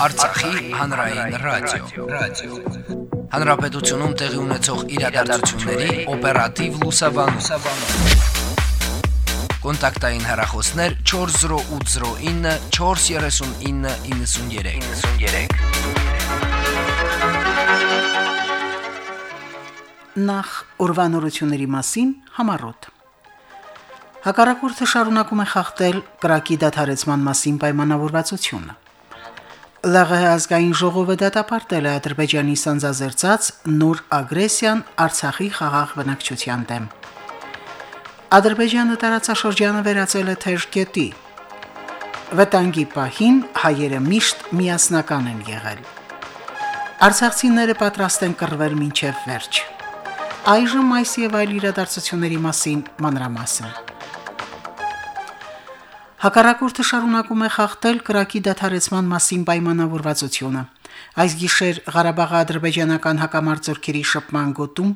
Արցախի հանրային ռադիո, ռադիո։ Հանրապետությունում տեղի ունեցող իրադարձությունների օպերատիվ լուսաբանում։ Կոնտակտային հեռախոսներ 40809 43993։ 93 Նախ ուրվանորությունների մասին համառոտ։ Հակառակորդը շարունակում է խախտել կրակի դադարեցման մասին պայմանավորվածությունը։ ԼՂՀ ազգային ժողովը դատապարտել է Ադրբեջանի սանձազերծած նոր ագրեսիան Արցախի խաղաղ բնակչության դեմ։ Ադրբեջանը տարածաշրջանը վերածել է թեժկետի։ Վտանգի պահին հայերը միշտ միասնական են եղել։ Արցախցիները պատրաստ են կռվել մինչև վերջ։ Այժմ այս եւ այլ իրադարձությունների մասին մանրամասն։ Հակառակորդը շարունակում է խախտել կրակի դադարեցման մասին պայմանավորվածությունը։ Այս գիշեր Ղարաբաղի ադրբեջանական հակամարտությունների շփման գոտում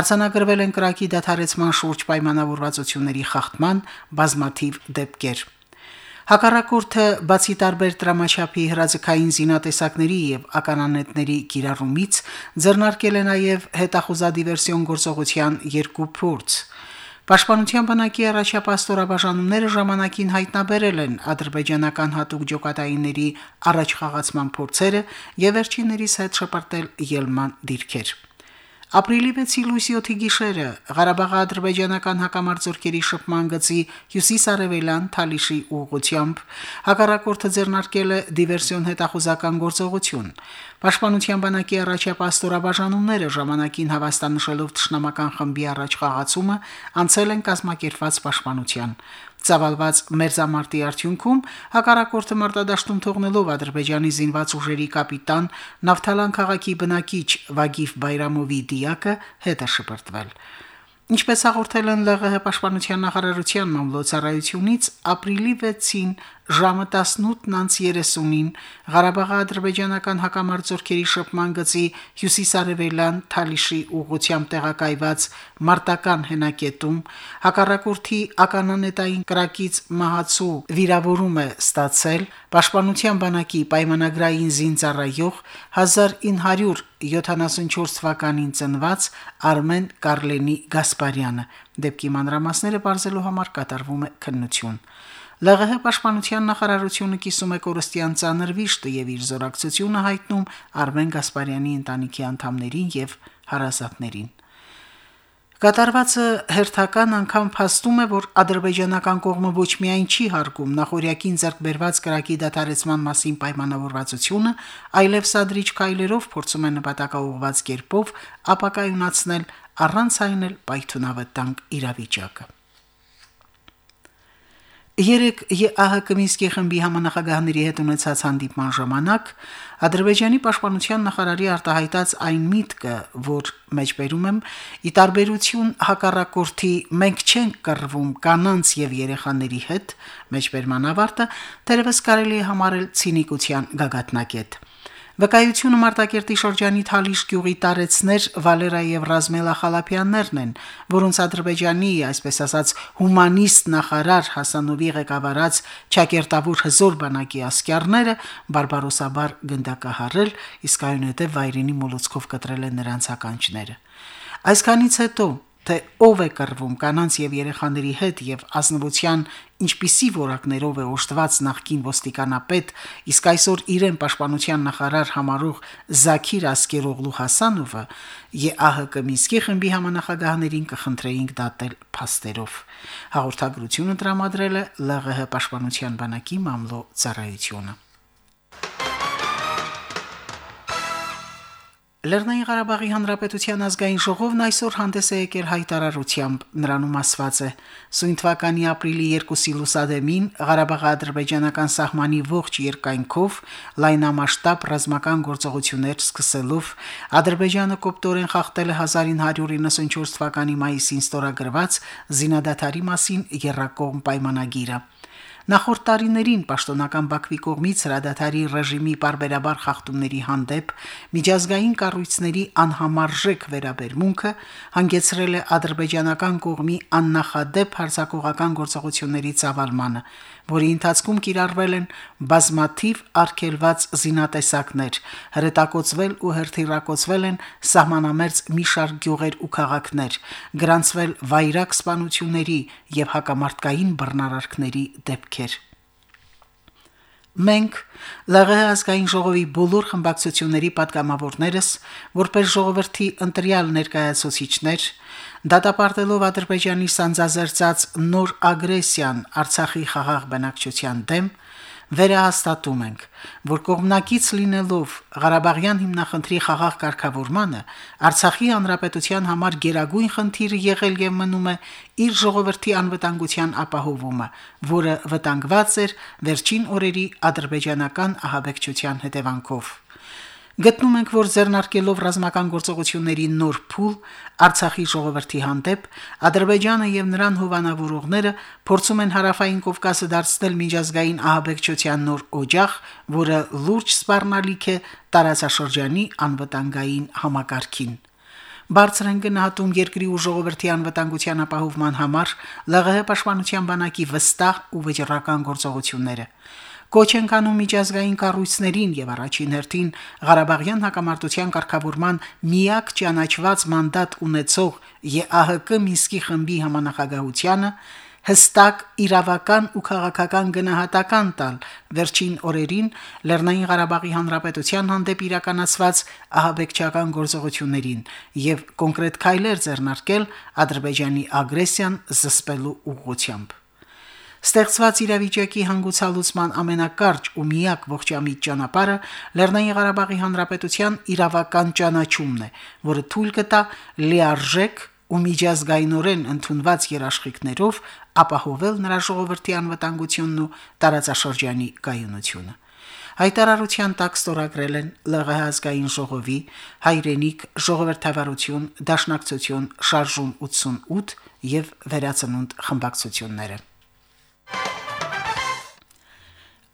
արձանագրվել են կրակի դադարեցման շուրջ պայմանավորվածությունների խախտման բազմաթիվ դեպքեր։ Հակառակորդը բացի տարբեր դրամաչափի հրաձգային զինատեսակների եւ ականանետների կիրառումից ձեռնարկել է նաեւ հետախուզադիվերսիոն գործողության երկու փորձ։ Պաշտպանության բանակի առաջապատстоրաբաժանումները ժամանակին հայտնաբերել են ադրբեջանական հատուկ ջոկատայինների առաջխաղացման փորձերը եւ վերջիններիս հետ շփրտել ելման դիրքեր։ Ապրիլի 6-ի լույսի 7-ի գիշերը Ղարաբաղի ադրբեջանական հակամարտությունների շփման գծի հյուսիսարևելյան Թալիշի ուղությամբ հակառակորդը ձեռնարկել է դիվերսիոն հետախուզական գործողություն։ Պաշտպանության բանակի առաջապատстоրաբաժանումները ժամանակին հավաստանշելով ճշնամական խմբի առաջխաղացումը անցել են կազմակերպված պաշտպանության։ Ցավալված մերզամարտի արդյունքում հակառակորդը մարտադաշտում թողնելով Ադրբեջանի զինված ուժերի կապիտան Նավթալան քաղաքի բնակիչ Վագիֆ Բայրամովի դիակը հետ է շպրտվել։ Ինչպես հաղորդել են ԼՂՀ պաշտպանության նախարարության մամլոցարայությունից, ապրիլի 6-ին ժամը 18:30-ին Ղարաբաղի ադրբեջանական հակամարտությունների շփման գծի հյուսիսարևելյան Թալիշի ուղությամբ տեղակայված մարտական հենակետում հակառակորդի ականանետային կրակից մահացու վիրավորում է ստացել Պաշտպանության բանակի պայմանագրային զինծառայող 1974 թվականին ծնված Արմեն Կարլենի Գասպարյանը դեպքի մանրամասները բարձելու համար կատարվում է քննություն ԼՂՀ պաշտպանության նախարարությունը կիսում է կորստյան ցաներ վիշտը եւ իր զորակցությունը հայտնում Արմեն Գասպարյանի ընտանիքի անդամներին եւ հարազատներին։ Կատարվածը հերթական անգամ փաստում է, որ ադրբեջանական կողմը ոչ միայն չի հարգում նախորյակին ձեռքբերված կրակի դադարեցման մասին պայմանավորվածությունը, այլև սադրիչ քայլերով փորձում է նպատակաուղված կերպով ապակայունացնել առանց այն էլ պայթունավտանգ իրավիճակը։ Երեք ԵԱՀԿ Մինսկի խմբի համանախագահների հետ ունեցած հանդիպման ժամանակ Ադրբեջանի պաշտպանության նախարարի արտահայտած այն միտքը, որ մեջբերում եմ, ի տարբերություն հակառակորդի մենք չենք կռվում կանանց եւ երեխաների հետ, մեջբերման ավարտը դերևս կարելի է համարել ցինիկության գագաթնակետ։ Վկայությունը Մարտակերտի շրջանի Թալիշ գյուղի տարեցներ Վալերա եւ Ռազմելա Խալափյաններն են, որոնց Ադրբեջանի, այսպես ասած, հումանիստ նախարար Հասանովի ղեկավարած Չակերտավոր հզոր բանակի ասկյարները բարբարոսաբար գնդակահարել, իսկ այնուհետև վայրենի մոլոցկով կտրել են նրանց ականջները։ Այսքանից հետո թե ով է կռվում կանանց եւ երեխաների հետ եւ ազնվության ինչպիսի որակներով է օժտված նախկին ոստիկանապետ, իսկ այսօր իրեն պաշտպանության նախարար համարող Զաքիր Ասկերօղլու Հասանովը ԵԱՀԿ Մինսկի խմբի համանախագահներին կխնդրեինք դատել փաստերով։ Հաղորդագրությունը տրամադրել է ԼՂՀ պաշտպանության բանակի մամլո ծառայությունը։ Լեռնային Ղարաբաղի Հանրապետության ազգային ժողովն այսօր հանդես է եկել հայտարարությամբ։ Նրանում ասված է. Սույն թվականի ապրիլի 2-ի լուսադեմին Ղարաբաղի ադրբեջանական սահմանի ողջ երկայնքով լայնամասշտաբ ռազմական գործողություններ սկսելով Ադրբեջանը կոպտորեն խախտել է 1994 թվականի մայիսին ստորագրված զինադատարի մասին երրակողմ պայմանագիրը։ Նախորդ տարիներին պաշտոնական Բաքվի կողմից հրադադարի ռեժիմի բարբերաբար խախտումների հանդեպ միջազգային կառույցների անհամարժեք վերաբերմունքը հանգեցրել է ադրբեջանական կողմի աննախադեպ հարձակողական գործողությունների ծավալմանը, որի ընթացքում կիրառվել են բազմաթիվ արգելված զինատեսակներ, հրետակոծվել ու հրթիռակոծվել են սահմանամերձ մի շարք գյուղեր ու քաղաքներ, գրանցվել վայրակ սպանությունների եւ հակամարտկային բռնարարքների դեպքեր։ Մենք ԼՂՀ ազգային ժողովի բոլոր խմբակցությունների падգամավորներս, որպես ժողովրդի ընտրյալ ներկայացուցիչներ, դատապարտելով Ադրբեջանի սանձազերծած նոր ագրեսիան Արցախի խաղաղ բնակչության դեմ, վերահաստատում ենք, որ կողմնակից լինելով Ղարաբաղյան հիմնախնդրի խաղաղ կարգավորմանը Արցախի հանրապետության համար գերագույն խնդիրը եղել եւ մնում է իր ժողովրդի անվտանգության ապահովումը, որը վտանգված էր վերջին օրերի ադրբեջանական ահաբեկչության հետևանքով։ Գտնում ենք, որ ձեռնարկելով ռազմական գործողությունների նոր փուլ Արցախի ժողովրդի հանդեպ Ադրբեջանը եւ նրան հովանավորողները փորձում են հարավային Կովկասը դարձնել միջազգային ահաբեկչության նոր օջախ, որը լուրջ սպառնալիք է տարածաշրջանի անվտանգային համակարգին։ Բարձր են գնահատում երկրի ու ժողովրդի անվտանգության ապահովման համար ԼՂՀ պաշտպանության բանակի վստահ ու վճռական գործողությունները։ Կոչ են կանում միջազգային կառույցներին եւ առաջին հերթին Ղարաբաղյան հակամարտության կարգավորման միակ ճանաչված մանդատ ունեցող ԵԱՀԿ Մինսկի խմբի համանախագահությանը հստակ իրավական ու քաղաքական գնահատական տալ վերջին օրերին Լեռնային Ղարաբաղի Հանրապետության հանդեպ իրականացված ահաբեկչական գործողություններին եւ կոնկրետ քայլեր ձեռնարկել Ադրբեջանի ագրեսիան զսպելու ուղղությամբ։ Ստեղծված իրավիճակի հանգուցալուծման ամենակարճ ու միակ ողջամիտ ճանապարհը Լեռնային Ղարաբաղի Հանրապետության իրավական ճանաչումն է, որը թույլ կտա լիարժեք ու միջազգայինորեն ընդունված երաշխիքներով ապահովել նրա ժողովրդի անվտանգությունն ու տարածաշրջանի կայունությունը հայտարարության տակ ստորագրել են ԼՂՀ ազգային ժողովի հայրենիք ժողովրդավարություն դաշնակցություն շարժում 88 եւ վերացնունդ խմբակցությունները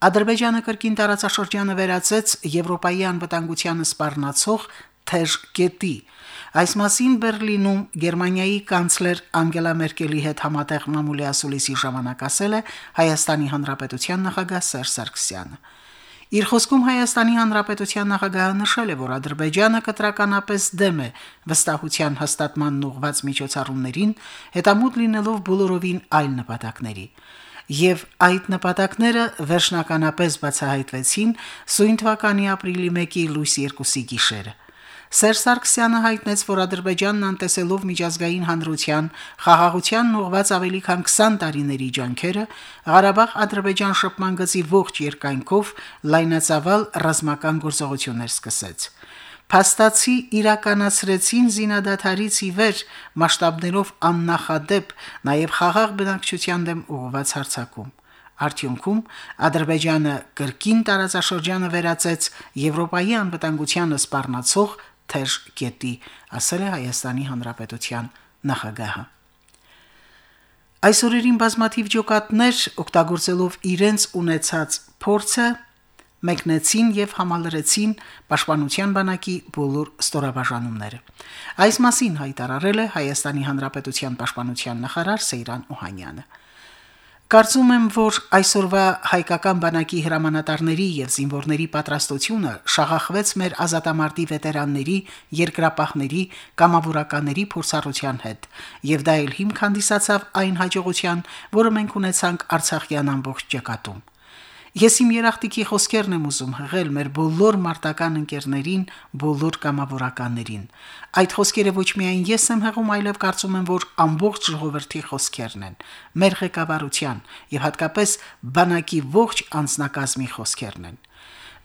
Ադրբեջանը կրկին տարածաշրջանը վերացեց Եվրոպայի անվտանգությանը սպառնացող թեժ կետի։ Այս մասին Բերլինում Գերմանիայի կանցլեր Անգելա Մերկելի հետ համատեղ մամուլի ասուլիսի ժամանակ ասել է Հայաստանի Հանրապետության նախագահ Սերժ Սարգսյանը։ Իր խոսքում Հայաստանի Հանրապետության նախագահը նշել է, որ Ադրբեջանը կտրականապես դեմ է վստահության հաստատման ուղղված միջոցառումներին, հետամուտ լինելով բոլորովին այլ նպատակների եւ այդ նպատակները վերջնականապես բացահայտվեցին սույն թվականի ապրիլի 1-ի լույս 2-ի գիշերը։ Սերժ Սարգսյանը հայտնեց, որ Ադրբեջանն անտեսելով միջազգային հանրության խաղաղության ուղված ավելի քան 20 տարիների ջանքերը, Ղարաբաղ-Ադրբեջան շփման գծի ողջ երկայնքով լայնածավալ ռազմական գործողություններ սկսեց փաստացի իրականացրեցին զինադատարից ի վեր մասշտաբներով աննախադեպ նաև խաղաղ բնակչության դեմ ուղղված հարձակում Արդյունքում Ադրբեջանը կրկին տարածաշրջանը վերածեց Եվրոպայի անվտանգությանը սպառնացող թեժ կետի, ասել է Հայաստանի Հանրապետության նախագահը։ Այսօրերին բազմաթիվ ջոկատներ օգտագործելով իրենց ունեցած փորձը մեկնեցին եւ համալրեցին պաշտպանության բանակի բոլոր ստորաբաժանումները։ Այս մասին հայտարարել է Հայաստանի Հանրապետության պաշտպանության նախարար Սեյրան Օհանյանը։ Կարծում եմ, որ այսօրվա հայկական բանակի հրամանատարների եւ զինվորների պատրաստությունը շաղախվեց մեր ազատամարտի վետերանների, երկրապահների, կամավորականների փորձառության հետ, եւ դա էլ հիմք հանդիսացավ այն հաջողության, որը մենք ունեցանք Արցախյան ամբողջ ճակատում։ Ես իմ երախտիկի խոսքերն եմ ուզում հղել մեր բոլոր մարտական ընկերներին, բոլոր կամավորականներին։ Այդ խոսքերը ոչ միայն ես եմ հղում, այլև կարծում եմ, որ ամբողջ ժողովրդի խոսքերն են, մեր ղեկավարության եւ հատկապես բանակի ողջ անձնակազմի խոսքերն են։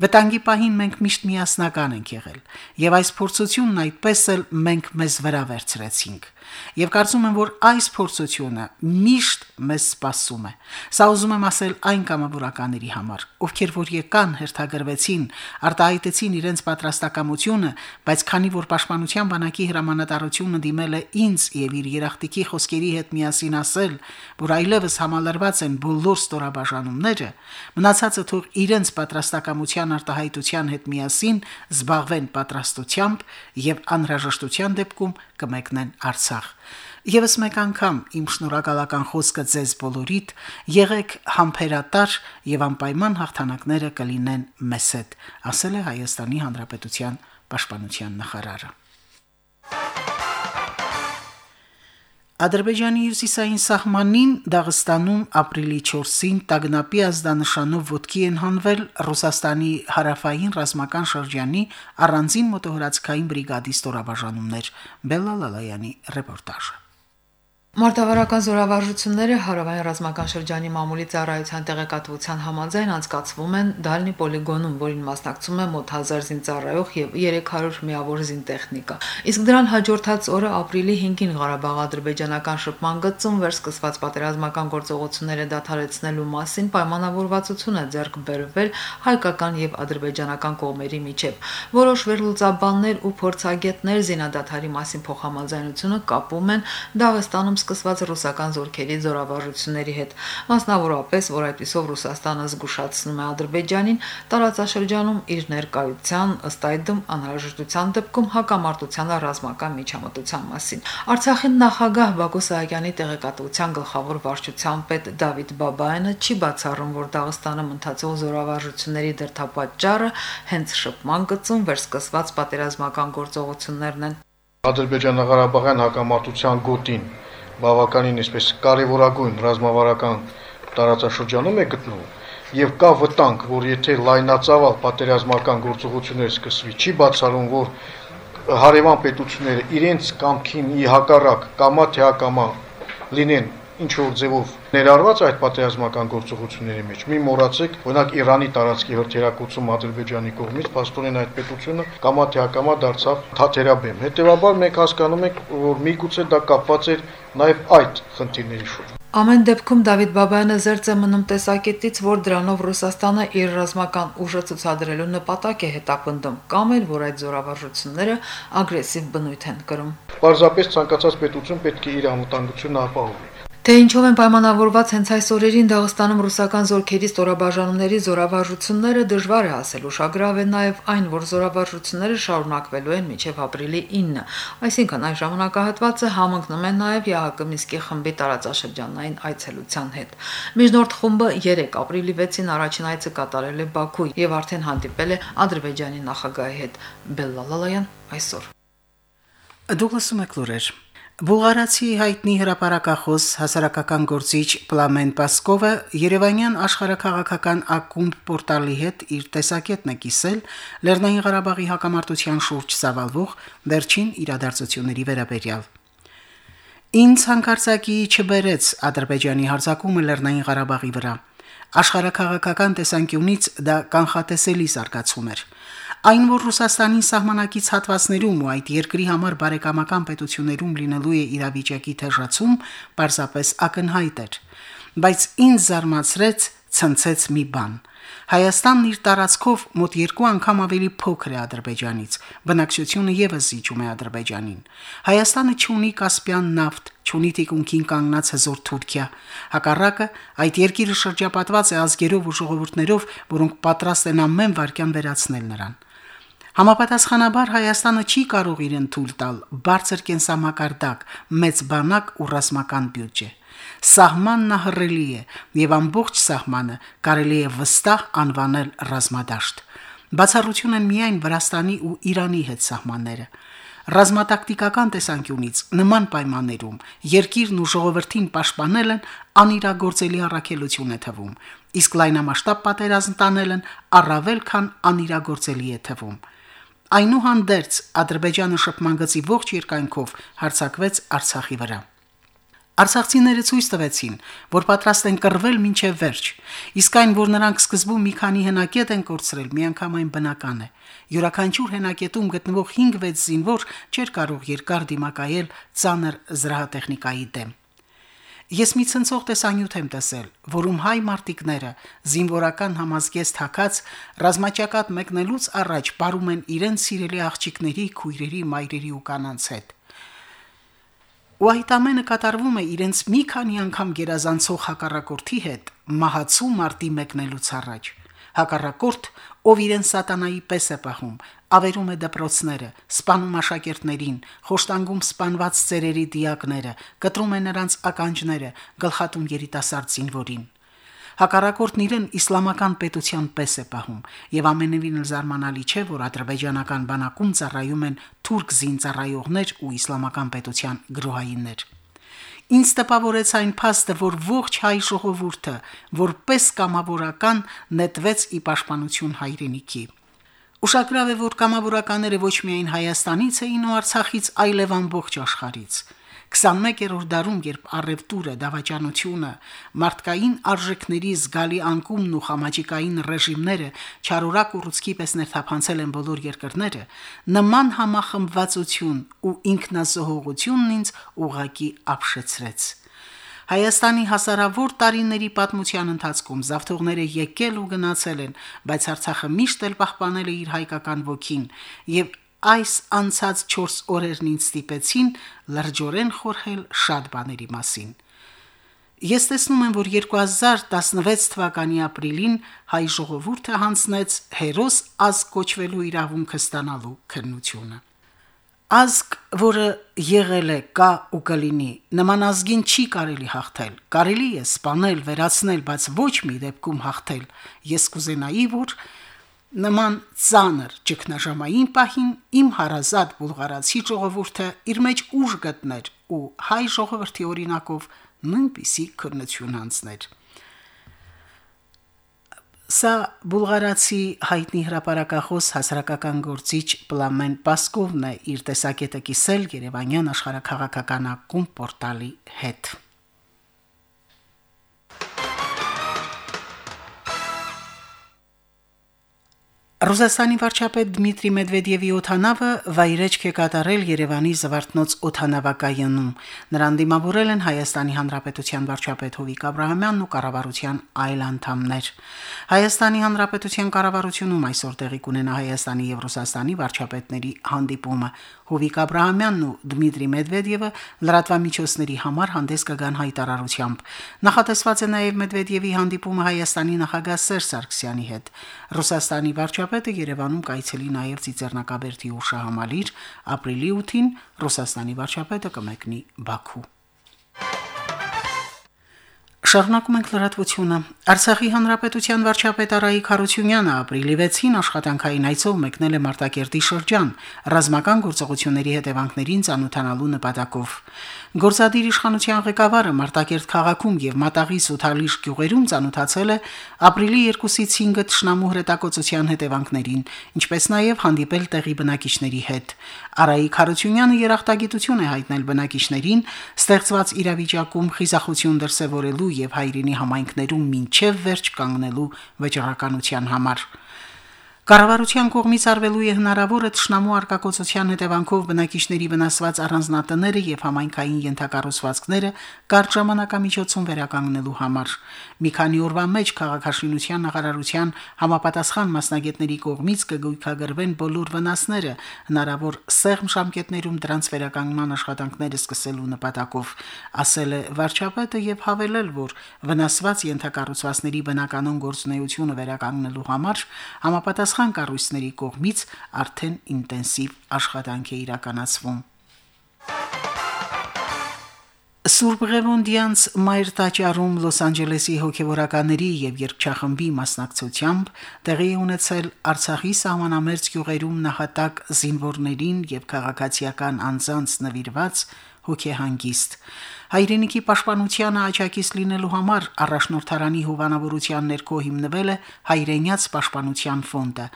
Վտանգի պահին մենք միշտ միասնական ենք եղել, եւ այս փորձությունն այդպես էլ մենք մեզ վրա վերցրեցինք եւ կարծում եմ, որ այս փորձությունը միշտ մեզ սպասում է։ Սա ուզում եմ ասել այն կամավորականների համար, ովքեր որ եկան, հերթագրվեցին, արտահայտեցին իրենց պատրաստակամությունը, բայց քանի որ Պաշտպանության բանակի հրամանատարությունը դիմել է ինձ եւ իր երախտիկի խոսքերի հետ միասին ասել, որ այլևս համալրված են բոլոր ստորաբաժանումները, մնացածը թող իրենց պատրաստակամության արտահայտության հետ միասին զբաղվեն պատրաստությամբ եւ անհրաժեշտության դեպքում կմեկնեն Արցախ։ Եվս մեկ անգամ իմ շնորհակալական խոսքը ձեզ բոլորիդ, եղեք համբերատար եւ անպայման հաղթանակները կլինեն մեզ հետ, ասել է Հայաստանի Հանրապետության պաշտպանության նախարարը։ Ադրբեջանի հյուսիսային սահմանին Դաղստանում ապրիլի 4-ին Տագնապի ազդանշանով ոտքի են հանվել Ռուսաստանի հարավային ռազմական շրջանի առանձին մոտոհրացքային բրիգադի ստորաբաժանումներ։ Բելլալալայանի ռեպորտաժը։ Մարտավարական զորավարժությունները հարավային ռազմական շրջանի մամուլի ծառայության տեղեկատվության համաձայն անցկացվում են Դալնի պոլիգոնում, որին մասնակցում է մոտ 1000 զինծառայող եւ 300 միավոր զինտեխնիկա։ Իսկ դրան հաջորդած օրը ապրիլի 5-ին Ղարաբաղ ադրբեջանական շփման գծում վերսկսված պատերազմական գործողությունները դադարեցնելու մասին պայմանավորվածություն է ձեռք բերվել հայկական եւ ադրբեջանական կողմերի միջև։ Որոշ վերլուծաբաններ ու փորձագետներ զինադադարի մասին փոխհամաձայնությունը կապում են Դաղստանում սկսված ռուսական զորքերի զորավարժությունների հետ, մասնավորապես, որ այդպիսով Ռուսաստանը զգուշացնում է Ադրբեջանին տարածաշրջանում իր ներկայության ըստ այդմ անհրաժեշտության դեպքում հակամարտության ռազմական միջամտության մասին։ Արցախի նախագահ Բակո Սահակյանի տեղեկատվության գլխավոր վարչության պետ Դավիթ Բաբայանը չի բացառում, որ Դաղստանում ընթացող զորավարժությունների դրդապատճառը հենց շփման գծում վերսկսված պատերազմական գործողություններն են։ Ադրբեջանա-Ղարաբաղյան հակամարտության գոտին բավականին այսպես կարևորագույն ռազմավարական տարածաշրջանում է գտնվում եւ կա վտանգ, որ եթե լայնածավալ պատերազմական գործողություններ սկսվի, չի բացառում, որ հարևան պետությունները իրենց կամքին ի հակառակ կամա թե ակամա լինեն ինչ որ ձևով ներառված այդ պատերազմական գործողությունների մեջ։ Մի մոռացեք, օրինակ Իրանի տարածքի հրթիռակոծում Ադրբեջանի կողմից, փաստորեն այդ պետությունը կամա թե ակամա դարձավ թաթերաբեմ։ Հետևաբար մենք հասկանում ենք, որ միգուցե դա կապված էր նաև այդ խնդիրների շուրջ։ Ամեն դեպքում Դավիթ Բաբայանը զերծ է մնում տեսակետից, որ դրանով Ռուսաստանը իր ռազմական ուժը ցուցադրելու նպատակ է հետապնդում, կամ էլ որ այդ զորավարժությունները ագրեսիվ բնույթ են կրում։ Պարզապես ցանկացած պետություն պետք է իր անվտանգությունը ապահովի։ Թե ինչով են պայմանավորված հենց այս օրերին Դաղստանում ռուսական զորքերի ստորաբաժանումների զորավարժությունները դժվար է ասել, ուշագրավ է նաև այն, որ զորավարժությունները շարունակվելու են մինչև ապրիլի 9, այսինքն այն ժամանակահատվածը համընկնում է նաև ՀԱԿ Միսկի խմբի տարածաշրջանային այցելության հետ։ Միջնորդ խումբը 3 ապրիլի 6-ին առաջին այցը կատարել է Բաքու եւ արդեն հանդիպել է Ադրբեջանի նախագահի հետ Բելլալալայան այսօր։ Դուք լսում եք լուրեր։ Բուլղարացի հայտնի հրապարակախոս հասարակական գործիչ Պլամեն Պասկովը Երևանյան աշխարհակաղակական ակումբ պորտալի հետ իր տեսակետն է կիսել Լեռնային Ղարաբաղի հակամարտության շուրջ ծավալվող վերջին իրադարձությունների վերաբերյալ։ Ինձ հանկարծակի չբերեց Ադրբեջանի հարձակումը Լեռնային Ղարաբաղի վրա։ Աշխարհակաղակական տեսանկյունից դա կանխատեսելի զարգացում էր։ Այն, որ Ռուսաստանի սահմանակից հատվածներում ու այդ երկրի համար բարեկամական պետություններում լինելու է իրավիճակի թեժացում, պարզապես ակնհայտ էր։ Բայց ինձ զարմացրեց ցնցեց մի բան։ Հայաստանն իր տարածքով մոտ երկու անգամ ավելի փոքր է Ադրբեջանից։ Բնակչությունը եւս զիջում է Ադրբեջանին։ Հայաստանը չունի Կասպյան նավթ, չունի տիկունքին կանգնած հզոր Թուրքիա։ Հակառակը այդ երկիրը շրջապատված է ազգերով ու ժողովուրդներով, որոնք պատրաստ են ամեն վարքյան վերացնել նրան։ Համապատասխանաբար Հայաստանը չի կարող իրեն թույլ տալ բարձր կենսամակարդակ, մեծ բանակ ու ռազմական բյուջե։ Սահմանն ահռելի է եւ ամբողջ սահմանը կարելի է վստահ անվանել ռազմադաշտ։ Բացառություն են միայն Վրաստանի ու Իրանի հետ սահմանները։ Ռազմատակտիկական տեսանկյունից նման պայմաններում երկիրն ու ժողովրդին պաշտպանելն անիրագործելի առաքելություն է թվում, իսկ լայնամասշտաբ պատերազմ տանելն առավել քան անիրագործելի է թվում։ Այնուհանդերձ Ադրբեջանը շփման գծի ողջ երկայնքով հարձակվեց Արցախի վրա։ Արցախցիները ցույց տվեցին, որ պատրաստ են կռվել մինչև վերջ, իսկ այն, որ նրանք սկզբում մի քանի հենակետ են կորցրել, միանգամայն բնական է։ Յուրաքանչյուր հենակետում գտնվող 5-6 զինվոր չէր կարող երկար դիմակայել ծանր զրահատեխնիկայի դեմ։ Ես մի ցնցող տեսանյութ եմ տեսել, որում հայ մարտիկները զինվորական համազգեստ հակած ռազմաճակատ մեկնելուց առաջ ապարում են իրենց սիրելի աղջիկների, քույրերի, մայրերի ու կանանց հետ։ Ու այդ ամենը կատարվում է իրենց մի քանի անգամ գերազանցող հակառակորդի հետ մահացու մարտի մեկնելուց առաջ։ Հակառակորդ, ով իրեն սատանայի պես է պահում, ավերում է դպրոցները, սպանում աշակերտներին, խոշտանգում սպանված ծերերի դիակները, կտրում է նրանց ականջները, գլխատում երիտասարդ զինվորին։ Հակառակորդն իրեն իսլամական պետության պես է պահում, եւ ամենևին զարմանալի չէ, որ ադրբեջանական բանակում ծառայում են թուրք զինծառայողներ ու իսլամական պետության գրոհայիններ։ Ինձ տպավորեց այն փաստը, որ ողջ հայ ժողովուրդը որպես կամավորական նետվեց ի պաշտպանություն հայրենիքի։ Ուշագրավ է, որ կամավորականները ոչ միայն Հայաստանից էին ու Արցախից, այլև ամբողջ աշխարից։ 21-րդ դարում, երբ առևտուրը, դավաճանությունը, մարդկային արժեքների զգալի անկումն ու խամաճիկային ռեժիմները չարորակ ուռուցքի պես ներթափանցել են բոլոր երկրները, նման համախմբվածություն ու ինքնազոհողությունն ինձ ուղակի ապշեցրեց։ Հայաստանի հասարավոր տարիների պատմության ընթացքում զավթողները եկել ու գնացել են, բայց Արցախը միշտ էլ պահպանել է իր հայկական ոգին, եւ այս անցած 4 օրերն ինձ ստիպեցին լրջորեն խորհել շատ բաների մասին։ Ես տեսնում եմ, որ 2016 թվականի ապրիլին հայ ժողովուրդը հանձնեց հերոս ազգ կոչվելու իրավունքը ստանալու քննությունը։ Ազգ, որը եղել է, կա ու կլինի, նման ազգին չի կարելի հաղթել։ Կարելի է սپانել, վերացնել, բայց ոչ մի դեպքում հաղթել։ Ես կուզենայի, որ Նման ծանր ճգնաժամային պահին իմ հարազատ բուլղարացի ժողովուրդը իր մեջ ուժ գտներ ու հայ ժողովրդի օրինակով նույնպիսի քննություն անցներ։ Սա բուլղարացի հայտնի հրապարակախոս հասարակական գործիչ Պլամեն Պասկովն է իր տեսակետը կիսել Երևանյան աշխարհակաղակական ակումբ պորտալի հետ։ Ռուսաստանի վարչապետ Դմիտրի Մեդվեդևի օթանավը վայրեջք է կատարել Երևանի Զվարթնոց օթանավակայանում։ Նրան դիմավորել են Հայաստանի Հանրապետության վարչապետ Հովիկ Աբ รา համյանն ու կառավարության այլ անդամներ։ Հայաստանի Հանրապետության կառավարությունում այսօր տեղի կունենա Հայաստանի եւ Ռուսաստանի վարչապետների հանդիպումը։ Հովիկ Աբ รา համյանն ու Դմիտրի Մեդվեդևը լրատվամիջոցների համար հանդես կգան հայտարարությամբ։ Նախատեսված է նաև Մեդվեդևի հանդիպումը Հայաստանի նախագահ Սերժ Սարգսյանի հետ։ Ռուսաստանի վարչապետը Երևանում կայցելի նաև Ծիծեռնակաբերդի ուշահամալիր ապրիլի 8-ին Ռուսաստանի վարչապետը կմեկնի Բաքու։ Շարունակում ենք լրատվությունը։ Արցախի հանրապետության վարչապետ Արայիկ Խարությունյանը ապրիլի 6-ին աշխատանքային այցով մեկնել է Մարտակերտի շրջան, ռազմական գործողությունների հետևանքներին ցանոթանալու նպատակով։ Գործադիր իշխանության ղեկավարը Մարտակերտ քաղաքում եւ Մատաղի Սութալիշ գյուղերում ցանոթացել է ապրիլի 2-ից 5-ը ճշնամու հրետակոծության հետևանքներին, ինչպես նաեւ հանդիպել տեղի բնակիչների հետ։ Արայիկ Խարությունյանը երախտագիտություն է հայտնել բնակիչներին ստեղծված իրավիճակում խիզախություն դրսևորելու եւ հայրենի համայնքներում մինչև վերջ կանգնելու վճռականության համար։ Կառավարության կողմից արվելու է հնարավորը ճշնամու արկակոծության հետևանքով բնակիչների վնասված առանձնատները եւ համայնքային ենթակառուցվածքները կարճ ժամանակամիջոցում վերականգնելու համար։ Մի քանի օրվա մեջ քաղաքաշինության նախարարության համապատասխան մասնագետների կողմից կգույքագրվեն բոլոր վնասները, հնարավոր սեղմ ժամկետներում դրանց վերականգնման աշխատանքները սկսելու նպատակով, ասել է վարչապետը եւ հավելել, որ վնասված ենթակառուցվածքների բնականon գործունեությունը վերականգնելու համար համապատասխան պատասխան կառույցների կողմից արդեն ինտենսիվ աշխատանք է իրականացվում։ Սուրբ Ղևոնդյանց Մայր տաճարում Լոս Անջելեսի հոգևորականների եւ երգչախմբի մասնակցությամբ տեղի ունեցել Արցախի սահմանամերձ գյուղերում նահատակ զինվորներին եւ քաղաքացիական անձանց նվիրված հոգեհանգիստ։ Հայրենիքի պաշտպանությանը աճակից լինելու համար առաջնորդարանի հովանավորության ներքո հիմնվել է հայրենյաց պաշտպանության ֆոնդը։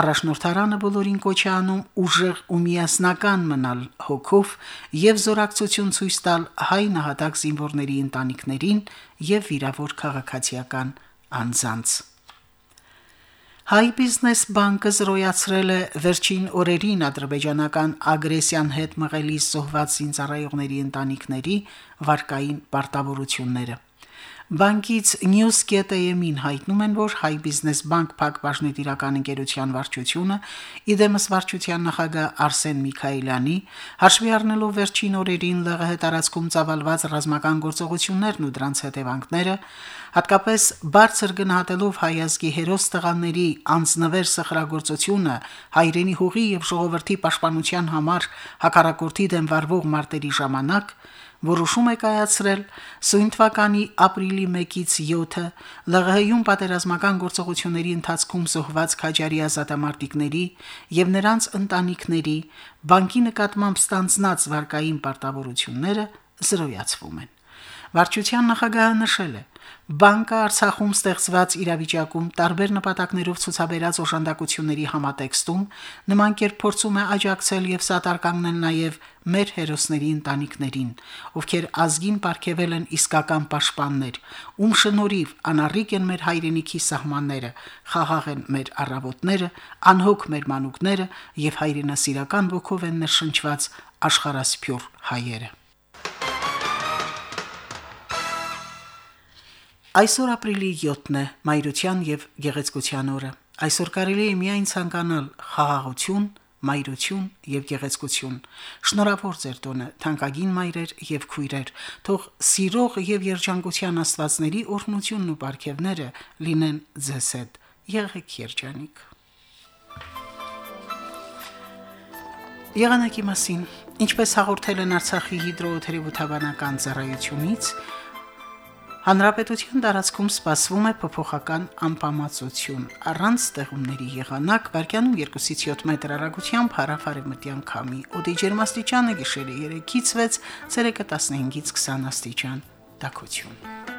Առաջնորդարանը բոլորին կոչ է անում ուժեղ ու միասնական մնալ հոգով եւ զորակցություն ցույց տալ հայ նահատակ զինվորների ընտանիքներին եւ վիրավոր քաղաքացիական անձանց։ Հայ բիզնես բանկը զրոյացրել է վերջին օրերին ադրբեջանական ագրեսիան հետ մղելի զոհված զինծառայողների ընտանիքների վարկային պարտավորությունները։ Բանկից News.am-ին հայտնում են, որ Հայ Բիզնես Բանկ Փակ բաժնետիրական ընկերության վարչությունը իդեմս վարչության նախագահ Արսեն Միքայելյանի հաշվի առնելով վերջին օրերին ԼՂՀ տարածքում ծավալված ռազմական գործողություններն ու դրանց հետևանքները, հատկապես բարձր գնահատելով հայազգի հերոս տղաների անձնվեր սխրագործությունը հայրենի հողի եւ ժողովրդի պաշտպանության համար հակառակորդի դեմ վարվող մարտերի ժամանակ, որոշում է կայացրել սույն թվականի ապրիլի 1-ից 7-ը ԼՂՀ-ում պատերազմական գործողությունների ընթացքում զոհված քաջարի ազատամարտիկների եւ նրանց ընտանիքների բանկի նկատմամբ ստանձնած վարկային պարտավորությունները զրոյացվում են։ Վարչության նախագահը նշել է. Բանկը Արցախում ստեղծված իրավիճակում տարբեր նպատակներով ցուցաբերած օժանդակությունների համատեքստում նման կերպ փորձում է աջակցել եւ սատար կանգնել նաեւ մեր հերոսների ընտանիքներին, ովքեր ազգին ապարգևել են իսկական պաշտպաններ, ում շնորհիվ անառիկ են մեր հայրենիքի սահմանները, խաղաղ են մեր առավոտները, անհոգ մեր մանուկները եւ հայրենասիրական ոգով են ներշնչված աշխարհասփյուր հայերը։ Այսօր ապրիլի 7-ն է, Մայրության եւ Գեղեցկության օրը։ Այսօր կարելի է միայն ցանկանալ խաղաղություն, մայրություն եւ գեղեցկություն։ Շնորհավոր ձեր տոնը, թանկագին մայրեր եւ քույրեր։ Թող սիրող եւ երջանկության աստվածների օրհնությունն ու ապարքևները լինեն ձեզ հետ։ Եղեք երջանիկ։ Եղանակի մասին. Ինչպես հաղորդել են Արցախի հիդրոթերապևտաբանական ծառայությունից, Հանրապետության տարածքում սպասվում է փոփոխական անպամացություն. Առանց ստեղումների եղանակ վարկյանում 2-ից 7 մետր հեռագությամբ հարավարեմտյան քամի օդի ջերմաստիճանը գիշերը 3-ից 6 ցերեկը 15-ից 20 աստիճան. Տաքություն